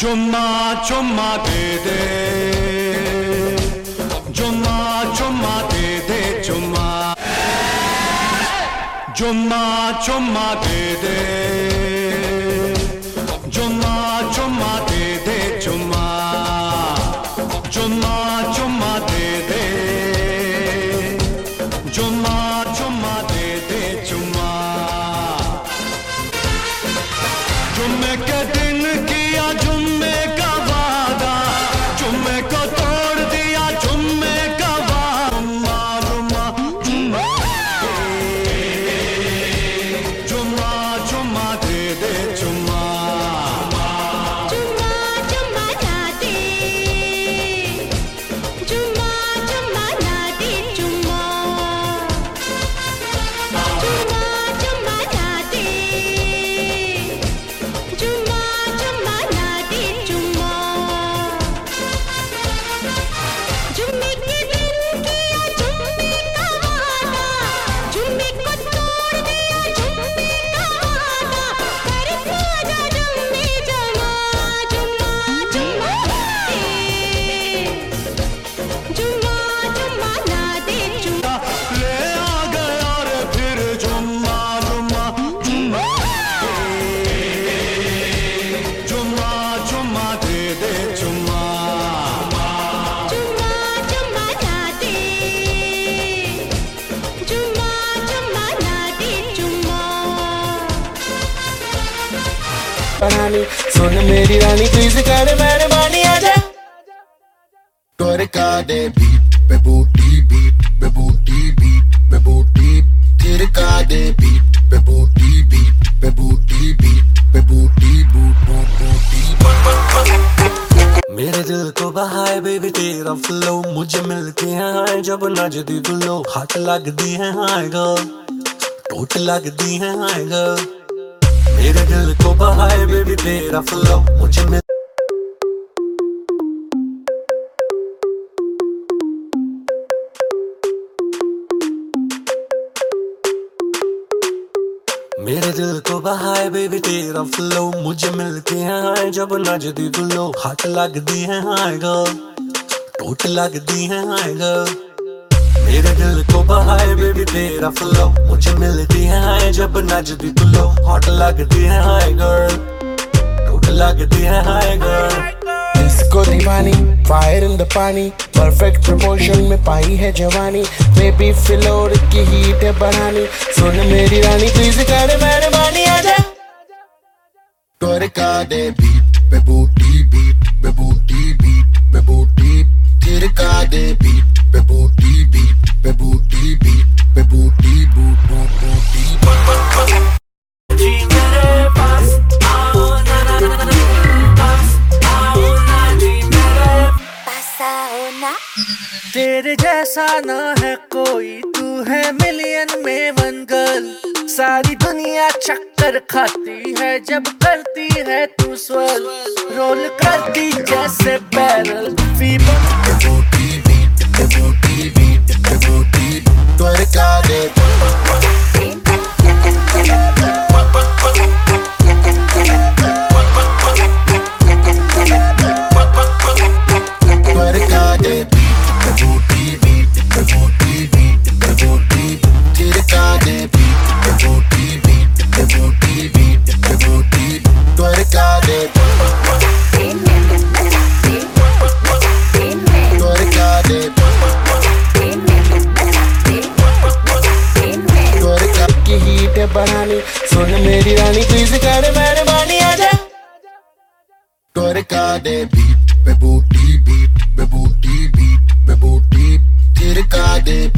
चुम्मा चुम्मा दे दे। चुम्मा चुम्मा दे दे, चुम्मा। चुम्मा चुम्मा दे दे। चुम्मा चुम्मा दे दे, चुम्मा। चुम्मा दे दे। चुम्मा दे दे, चुम्मा। के दिन किया जुम्मे बना सुन मेरी रानी प्लीज़ कर मेहरबानी आ जा। टोर का दे बीट पे बूटी बीट पे बूटी बीट पे बूटी तेरे का दे बीट पे बूटी बीट पे बूटी बीट पे बूटी बूट बूटी मेरे दिल को बहाए बेबी तेरा फ्लो मुझे मिलते हैं हाय जब नज़दीक लो हाथ लग दी है हाय गर्ल टोट लग दी है हाय गर्ल मेरे दिल को बहाए बेबी तेरा फ्लो मुझे मिल मेरे दिल को बहाए बेबी तेरा फ्लो मुझे मिलके आए जब नजदी गुलो हाथ लगदी है हाय गर्ल टोट लगदी है हाय गर्ल मेरे दिल को बहाए बेबी तेरा फ्लो मुझे मिलती है हाय जब नजदी गुलो हॉट लगदी है हाय गर्ल टोट लगदी है हाय गर्ल इसको दीवानी fire in the paani perfect proportion में पाई है जवानी। बेबी फ्लोर की हीट है बढ़ानी सुन मेरी रानी प्लीज़ कर मेरे मानी आजा Torca de beat, be booty beat, be booty beat, be booty. Tirka de beat, be booty तेरे जैसा ना है कोई, तू है मिलियन में वन गर्ल सारी दुनिया चक्कर खाती है, जब करती है तू स्वर रोल करती जैसे barrel fever Torca de beat, be booty beat, be booty beat, be booty. Tirka de